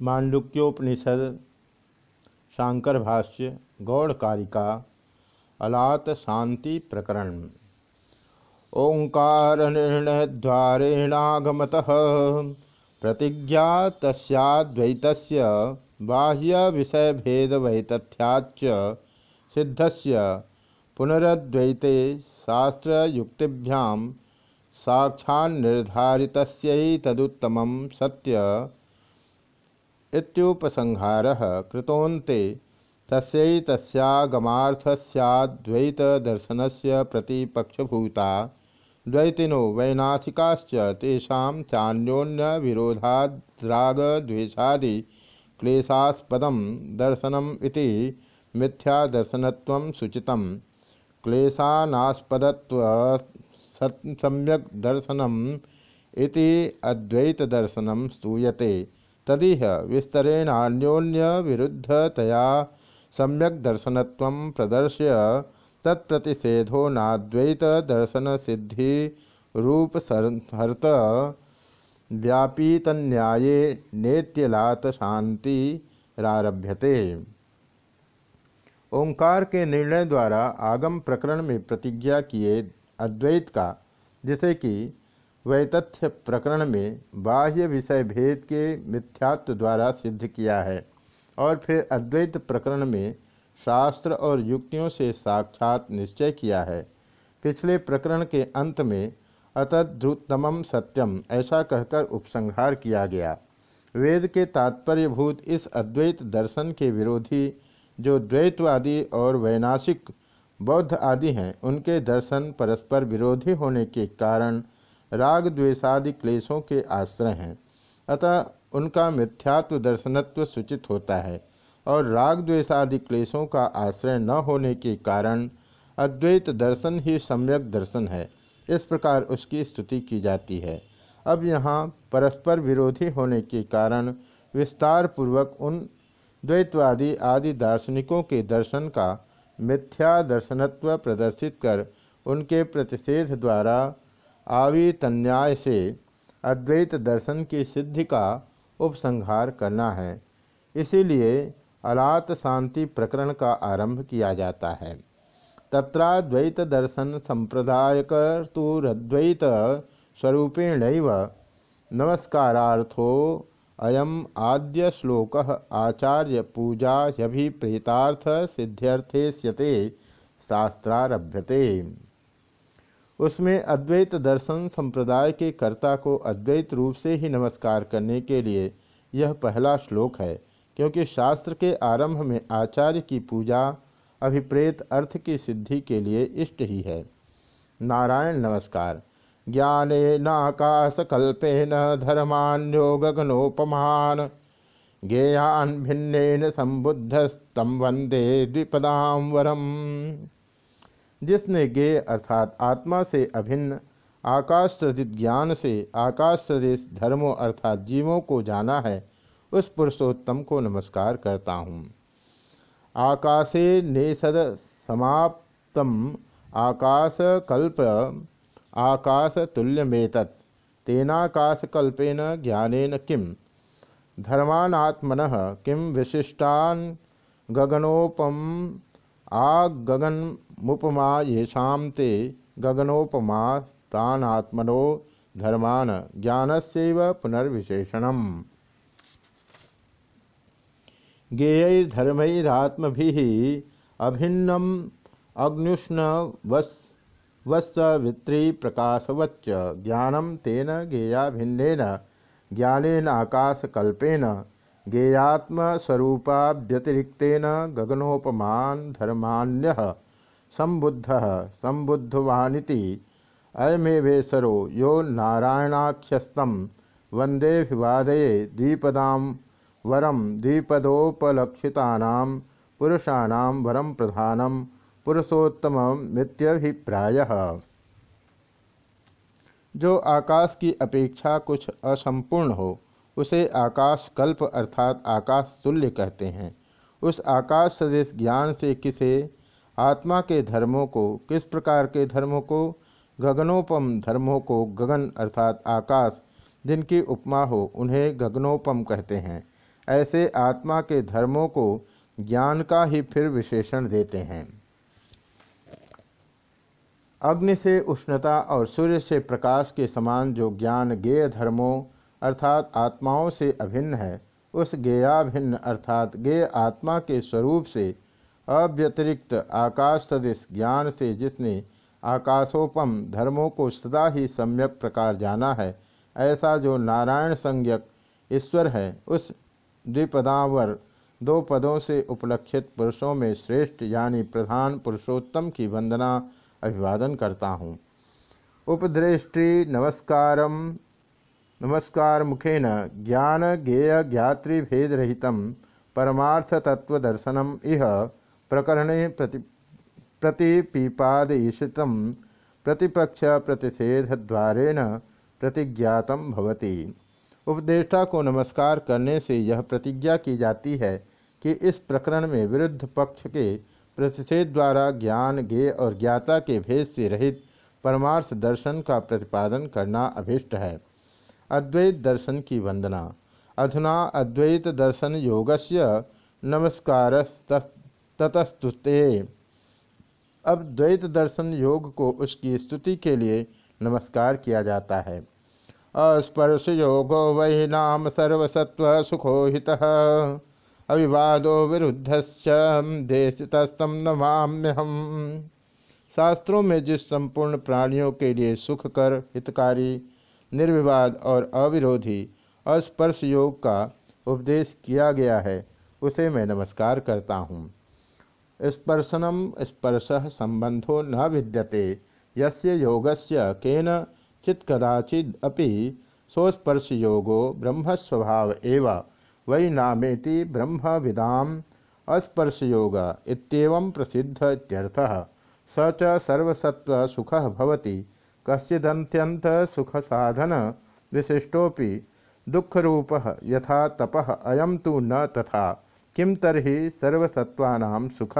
मांडुक्योपनिषद शांकर भाष्य गौड़ कारिका अलात शांति प्रकरण ओंकार निर्णय द्वारेणागमत प्रतिज्ञा तस्द्वैत बाह्य विषय भेद वैतथ्याच सिद्धस्य पुनरद्वैते शास्त्रयुक्तिभ्याम साक्षान्निर्धारितस्यैतदुत्तम सत्य इत्युपसंहार कृतोन्ते तस्यैतस्यागमार्थस्याद्वैतदर्शनस्य प्रतिपक्षभूता द्वैतिनो वैनाशिकाश्च तेषां चान्योन्यविरोधाद्रागद्वेषादि क्लेशास्पदं दर्शनम् इति मिथ्यादर्शनत्वं सूचितं क्लेशानास्पदत्व सम्यक् दर्शनम् इति अद्वैतदर्शनं स्तूयते। तदिह विस्तरेणान्योन्य विरुद्धतया सम्यक दर्शन प्रदर्श्य तत्प्रतिषेधो नाद्वैत दर्शन सिद्धि रूप हर्त व्यापीतन्याये नेत्यलात शांति रारभ्यते। ओंकार के निर्णय द्वारा आगम प्रकरण में प्रतिज्ञा किए अद्वैत का, जिसे कि वैतथ्य प्रकरण में बाह्य विषय भेद के मिथ्यात्व द्वारा सिद्ध किया है। और फिर अद्वैत प्रकरण में शास्त्र और युक्तियों से साक्षात निश्चय किया है। पिछले प्रकरण के अंत में अतद्रुतम सत्यम ऐसा कहकर उपसंहार किया गया। वेद के तात्पर्यभूत इस अद्वैत दर्शन के विरोधी जो द्वैतवादी और वैनाशिक, बौद्ध आदि हैं, उनके दर्शन परस्पर विरोधी होने के कारण राग द्वेषादि क्लेशों के आश्रय हैं। अतः उनका मिथ्यात्व दर्शनत्व सूचित होता है और राग द्वेषादि क्लेशों का आश्रय न होने के कारण अद्वैत दर्शन ही सम्यक दर्शन है। इस प्रकार उसकी स्तुति की जाती है। अब यहाँ परस्पर विरोधी होने के कारण विस्तार पूर्वक उन द्वैतवादी आदि दार्शनिकों के दर्शन का मिथ्या दर्शनत्व प्रदर्शित कर उनके प्रतिषेध द्वारा आवितन्याय से अद्वैत दर्शन की सिद्धि का उपसंहार करना है। इसीलिए अलात शांति प्रकरण का आरंभ किया जाता है। तत्राद्वैत दर्शन संप्रदायकर्तुरद्वैत स्वरूपेण नमस्कारार्थो अयम आद्य श्लोक आचार्य पूजा यभिप्रेतार्थ सिद्ध्यर्थे स्यते शास्त्रारभ्यते। उसमें अद्वैत दर्शन संप्रदाय के कर्ता को अद्वैत रूप से ही नमस्कार करने के लिए यह पहला श्लोक है, क्योंकि शास्त्र के आरंभ में आचार्य की पूजा अभिप्रेत अर्थ की सिद्धि के लिए इष्ट ही है। नारायण नमस्कार। ज्ञाने नाकाशकल्पेन धर्मान्यो गगनोपमान गेयान भिन्नेन संबुद्धस्तम वंदे द्विपदाम वरम। जिसने गे अर्थात आत्मा से अभिन्न, आकाश सदित ज्ञान से आकाश सदिश धर्मों अर्थात जीवों को जाना है, उस पुरुषोत्तम को नमस्कार करता हूँ। आकाशे नेसद समाप्तम, आकाश कल्प, आकाश तुल्यमेत तेनाकाशकल्पेन ज्ञानेन किम? धर्मात्मन किम विशिष्टान गगनोपम? गगन मुपमा येषां ते गगनोपमा तानात्मनो धर्मान ज्ञानस्यैव पुनर्विशेषणम्। गेयैर्धर्मैरात्मभिः अभिन्नम् अग्नुष्ण वस् वत्सवित्री प्रकाशवच्च ज्ञानं तेन गेयाभिन्नेन ज्ञानेन आकाशकल्पेन गेयात्मस्वरूपाभ्यतिरिक्तेन गगनोपमान धर्मान्य। संबुद्ध, संबुद्धवानिति। अयमेवेशरो यो नारायणाख्यस्तम। वंदेभिवादये द्विपदां वरम द्विपदोपलक्षिता पुरुषाणां वरम प्रधानम पुरुषोत्तमित्यभिप्रायः जो आकाश की अपेक्षा कुछ असंपूर्ण हो, उसे आकाश कल्प अर्थात आकाश तुल्य कहते हैं। उस आकाश सदृश ज्ञान से किसे आत्मा के धर्मों को, किस प्रकार के धर्मों को? गगनोपम धर्मों को गगन अर्थात आकाश, जिनकी उपमा हो, उन्हें गगनोपम कहते हैं। ऐसे आत्मा के धर्मों को ज्ञान का ही फिर विशेषण देते हैं। अग्नि से उष्णता और सूर्य से प्रकाश के समान जो ज्ञान गेय धर्मों अर्थात आत्माओं से अभिन्न है, उस गेयाभिन्न अर्थात गेय आत्मा के स्वरूप से अव्यतिरिक्त आकाश सदृश ज्ञान से जिसने आकाशोपम धर्मों को सदा ही सम्यक प्रकार जाना है, ऐसा जो नारायण संज्ञक ईश्वर है, उस द्विपदावर दो पदों से उपलक्षित पुरुषों में श्रेष्ठ यानी प्रधान पुरुषोत्तम की वंदना अभिवादन करता हूँ। उपदृष्टि नमस्कार। नमस्कार मुखेन ज्ञान गेय ज्ञातृभेदरहित परमार्थ तत्वदर्शनम इह प्रकरणे प्रति प्रतिपीपादयिषित प्रतिपक्ष, प्रतिषेधद्वारेण प्रतिज्ञात भवती। उपदेष्टा को नमस्कार करने से यह प्रतिज्ञा की जाती है कि इस प्रकरण में विरुद्ध पक्ष के प्रतिषेध द्वारा ज्ञान ज्ञेय और ज्ञाता के भेद से रहित परमार्थ दर्शन का प्रतिपादन करना अभिष्ट है। अद्वैत दर्शन की वंदना। अधुना अद्वैत दर्शन योगस्य नमस्कार ततस्तुते अब द्वैत दर्शन योग को उसकी स्तुति के लिए नमस्कार किया जाता है। अस्पर्श योगो वही नाम सर्वसत्व सुखोहित अविवादो विरुद्ध देशितस्तम नमाम्यहम शास्त्रों में जिस संपूर्ण प्राणियों के लिए सुखकर हितकारी, निर्विवाद और अविरोधी अस्पर्श योग का उपदेश किया गया है, उसे मैं नमस्कार करता हूँ। स्पर्शनम स्पर्श संबंधो न विद्यते। यस्य योगस्य केन चित कदाचिद अपि सोस्पर्श योगो ब्रह्मस्वभाव एवं। वै नामेति ब्रह्म विदाम अस्पर्श योग इतम प्रसिद्ध इत्यर्थः। स च सर्वसत्व सुख भवति। कश्चिदंत्यंत सुख साधन विशिष्टोपि दुखरूप यथा तपः अयम तो न तथा। किम तरी सर्वसत्वानाम सुख?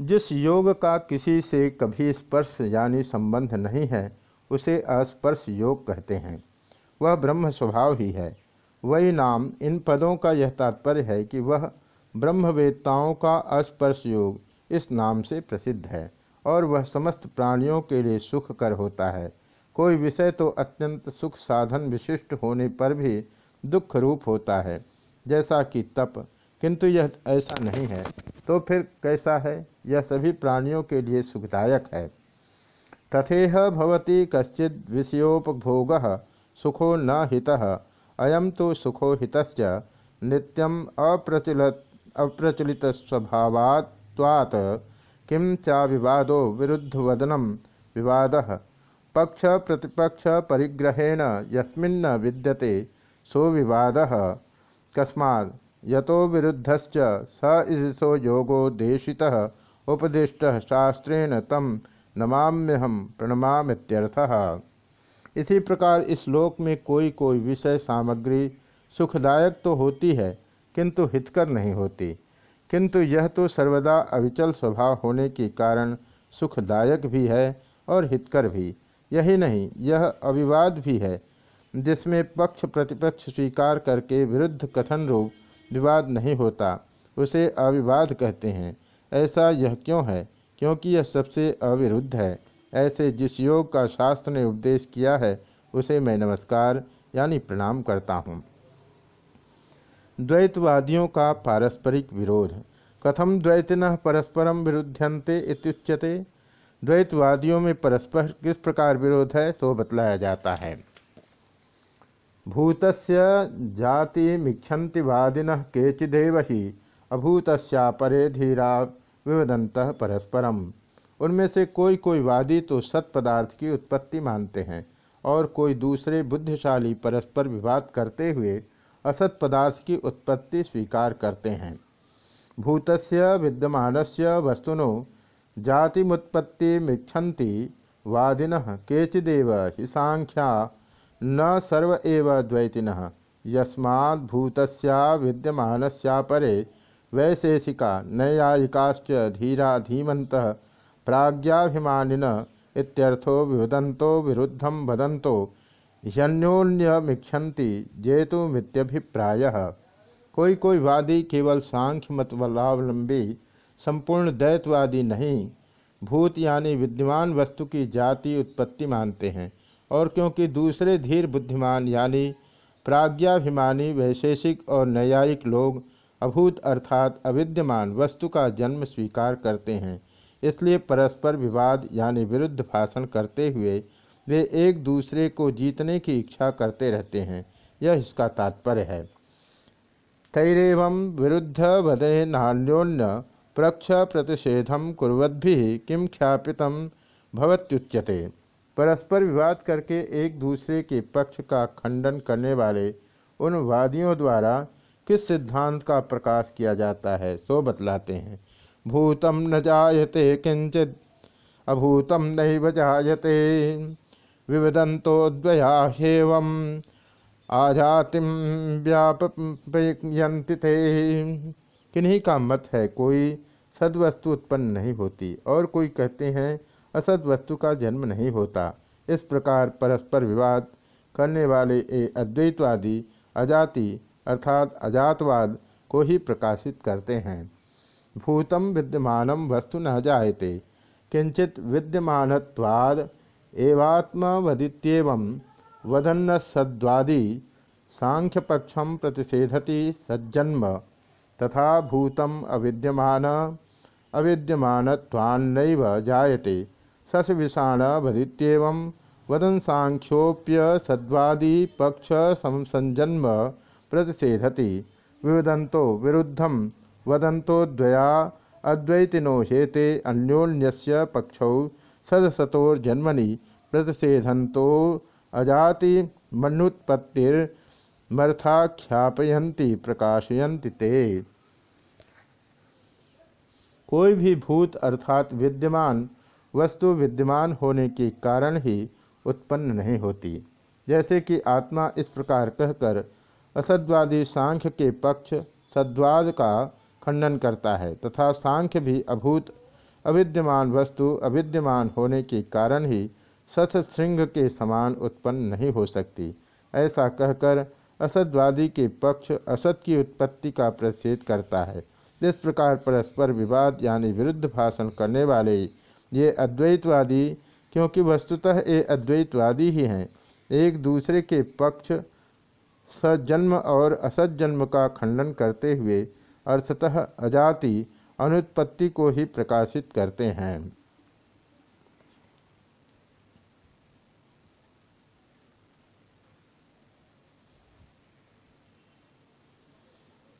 जिस योग का किसी से कभी स्पर्श यानी संबंध नहीं है, उसे अस्पर्श योग कहते हैं। वह ब्रह्म स्वभाव ही है। वही नाम इन पदों का यह तात्पर्य है कि वह ब्रह्मवेत्ताओं का अस्पर्श योग इस नाम से प्रसिद्ध है और वह समस्त प्राणियों के लिए सुख कर होता है। कोई विषय तो अत्यंत सुख साधन विशिष्ट होने पर भी दुख रूप होता है, जैसा कि तप। किंतु यह ऐसा नहीं है तो फिर कैसा है? यह सभी प्राणियों के लिए सुखदायक है। तथेह भवती कश्चित विषयोपभोग, सुखो न हित अयम तो सुखो हित नित्यम अप्रचलित अप्रचलित स्वभावात्वात् किं चा विवादो विरुद्धवदनम विवाद। पक्ष प्रतिपक्ष परिग्रहेण यस्मिन्न विद्यते सो विवाद। कस्मा यतो विरुद्धश्च स ईशो योगो देशितः। उपदिष्ट शास्त्रेण तम नमाम्यहम प्रणमामित्यर्थः इसी प्रकार इस लोक में कोई कोई विषय सामग्री सुखदायक तो होती है, किंतु हितकर नहीं होती। किंतु यह तो सर्वदा अविचल स्वभाव होने के कारण सुखदायक भी है और हितकर भी। यही नहीं, यह अविवाद भी है। जिसमें पक्ष प्रतिपक्ष स्वीकार करके विरुद्ध कथन रूप विवाद नहीं होता, उसे अविवाद कहते हैं। ऐसा यह क्यों है? क्योंकि यह सबसे अविरुद्ध है। ऐसे जिस योग का शास्त्र ने उपदेश किया है, उसे मैं नमस्कार, यानी प्रणाम करता हूँ। द्वैतवादियों का पारस्परिक विरोध। कथम द्वैतिन परस्परम विरुद्धंते इत्युच्यते? द्वैतवादियों में परस्पर किस प्रकार विरोध है, सो बतलाया जाता है। भूतस्य जाति मिक्षति वादिन केचिदेव ही अभूतस्यापरे धीरा विवदंत परस्परम। उनमें से कोई कोई वादी तो सत पदार्थ की उत्पत्ति मानते हैं, और कोई दूसरे बुद्धिशाली परस्पर विवाद करते हुए असत पदार्थ की उत्पत्ति स्वीकार करते हैं। भूतस्य विद्यमानस्य वस्तुनो, जातिमुत्पत्ति मिच्छन्ति वादिन केचिदेव हि सांख्या न सर्व एव द्वैतिन। यस्माद्भूतस्या विद्यमानस्यापरे वैशेषिका नैयायिकाश्च धीरा धीमंत प्राज्ञाभिमानिन इत्यर्थो विवदंतो विरुद्धम वदंतो ह्यन्योन्यमीक्षति जेतु मित्यभिप्राय। कोई कोई वादी केवल सांख्य मतवलावलंबी संपूर्ण दैतवादी नहीं, भूत यानी विद्यमान वस्तु की जाति उत्पत्ति मानते हैं। और क्योंकि दूसरे धीर बुद्धिमान यानी प्राज्ञाभिमानी, वैशेषिक और न्यायिक लोग अभूत अर्थात अविद्यमान वस्तु का जन्म स्वीकार करते हैं, इसलिए परस्पर विवाद यानी विरुद्ध भाषण करते हुए वे एक दूसरे को जीतने की इच्छा करते रहते हैं। यह इसका तात्पर्य है। तैरव विरुद्ध वदे नान्योन्य प्रक्ष प्रतिषेधम कुरद्भि किम ख्यापित भवत्युच्यते। परस्पर विवाद करके एक दूसरे के पक्ष का खंडन करने वाले उन वादियों द्वारा किस सिद्धांत का प्रकाश किया जाता है, सो बतलाते हैं। भूतम न जायते किंचित, अभूतम नैव जायते विवदंतोद्वयाहेवम आजातिम व्यापयंति थे किन्हीं का मत है, कोई सदवस्तु उत्पन्न नहीं होती। और कोई कहते हैं असद वस्तु का जन्म नहीं होता। इस प्रकार परस्पर विवाद करने वाले ये अद्वैतवादी अजाति अर्थात अजातवाद को ही प्रकाशित करते हैं। भूतम विद्यमान वस्तु न जायते, किंचित विद्यमानवाद एवात्मवदित्यव वदन्न सद्वादी सांख्यपक्षम प्रतिषेधति सज्जन्म, तथा भूतम अविद्यमान अविद्यमानत्वान्नैव जायते। सस विषाण वदित्यव वदन सांख्योप्य सद्वादी पक्ष संसंजन्म प्रतिषेधति। विवदंतो विरुद्धम वदंतो द्वया अद्वैतिनो हेते अन्योन्यस्य पक्षौ सदसतोर्जन्मनि प्रतिषेधंतो अजाति मनुत्पत्तिर्मर्थाख्यापयन्ति प्रकाशयन्ति ते। कोई भी भूत अर्थात विद्यमान वस्तु विद्यमान होने के कारण ही उत्पन्न नहीं होती। जैसे कि आत्मा इस प्रकार कहकर असद्वादी सांख्य के पक्ष सद्वाद का खंडन करता है तथा सांख्य भी अभूत, अविद्यमान वस्तु अविद्यमान होने के कारण ही सत्सृंग के समान उत्पन्न नहीं हो सकती। ऐसा कहकर असद्वादी के पक्ष असत की उत्पत्ति का प्रतिषेध करता है। इस प्रकार परस्पर विवाद यानी विरुद्ध भाषण करने वाले ये अद्वैतवादी, क्योंकि वस्तुतः ये अद्वैतवादी ही हैं। एक दूसरे के पक्ष सज्जन्म और असज्जन्म का खंडन करते हुए अर्थतः अजाति अनुत्पत्ति को ही प्रकाशित करते हैं।